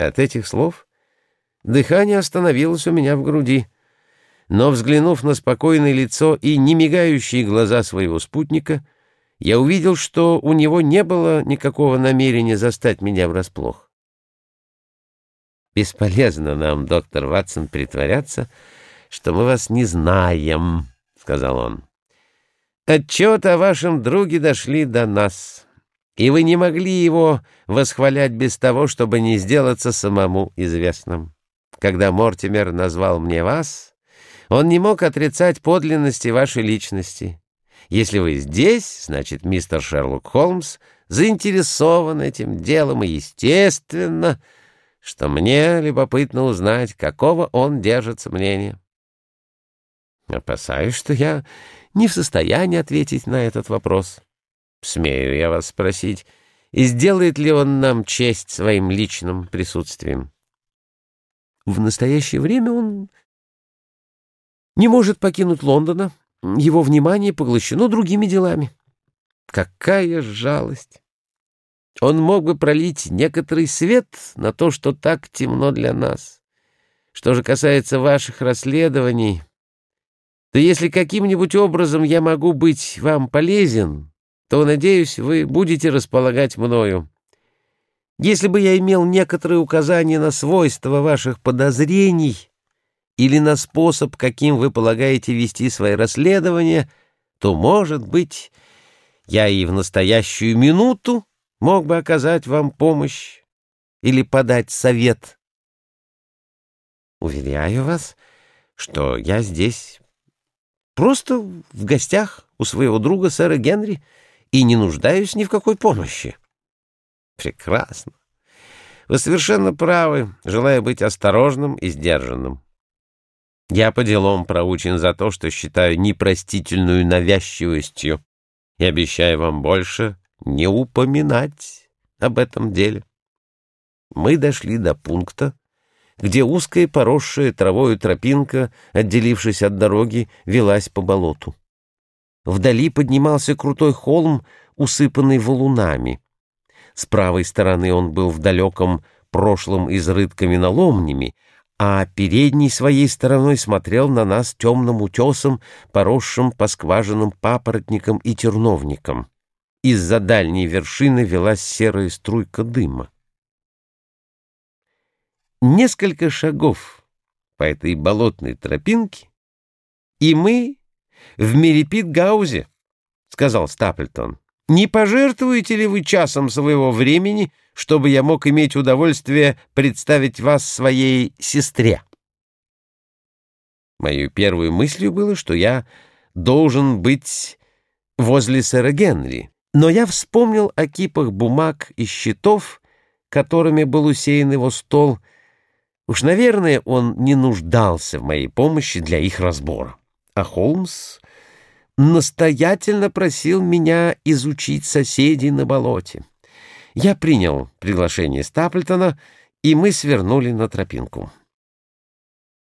От этих слов дыхание остановилось у меня в груди. Но, взглянув на спокойное лицо и немигающие глаза своего спутника, я увидел, что у него не было никакого намерения застать меня врасплох. «Бесполезно нам, доктор Ватсон, притворяться, что мы вас не знаем», — сказал он. «Отчеты о вашем друге дошли до нас» и вы не могли его восхвалять без того, чтобы не сделаться самому известным. Когда Мортимер назвал мне вас, он не мог отрицать подлинности вашей личности. Если вы здесь, значит, мистер Шерлок Холмс заинтересован этим делом, и естественно, что мне любопытно узнать, какого он держится мнения. Опасаюсь, что я не в состоянии ответить на этот вопрос. Смею я вас спросить, и сделает ли он нам честь своим личным присутствием? В настоящее время он не может покинуть Лондона. Его внимание поглощено другими делами. Какая жалость! Он мог бы пролить некоторый свет на то, что так темно для нас. Что же касается ваших расследований, то если каким-нибудь образом я могу быть вам полезен, то, надеюсь, вы будете располагать мною. Если бы я имел некоторые указания на свойства ваших подозрений или на способ, каким вы полагаете вести свои расследования, то, может быть, я и в настоящую минуту мог бы оказать вам помощь или подать совет. Уверяю вас, что я здесь просто в гостях у своего друга сэра Генри, и не нуждаюсь ни в какой помощи. Прекрасно. Вы совершенно правы, желая быть осторожным и сдержанным. Я по делам проучен за то, что считаю непростительную навязчивостью и обещаю вам больше не упоминать об этом деле. Мы дошли до пункта, где узкая поросшая травою тропинка, отделившись от дороги, велась по болоту. Вдали поднимался крутой холм, усыпанный валунами. С правой стороны он был в далеком прошлом изрыт каменоломнями, а передней своей стороной смотрел на нас темным утесом, поросшим по скважинам папоротником и терновником. Из-за дальней вершины велась серая струйка дыма. Несколько шагов по этой болотной тропинке, и мы в Мерипит-Гаузе, — сказал Стаплтон. — Не пожертвуете ли вы часом своего времени, чтобы я мог иметь удовольствие представить вас своей сестре? Моей первой мыслью было, что я должен быть возле сэра Генри, но я вспомнил о кипах бумаг и счетов, которыми был усеян его стол. Уж, наверное, он не нуждался в моей помощи для их разбора а Холмс настоятельно просил меня изучить соседей на болоте. Я принял приглашение Стаплтона, и мы свернули на тропинку.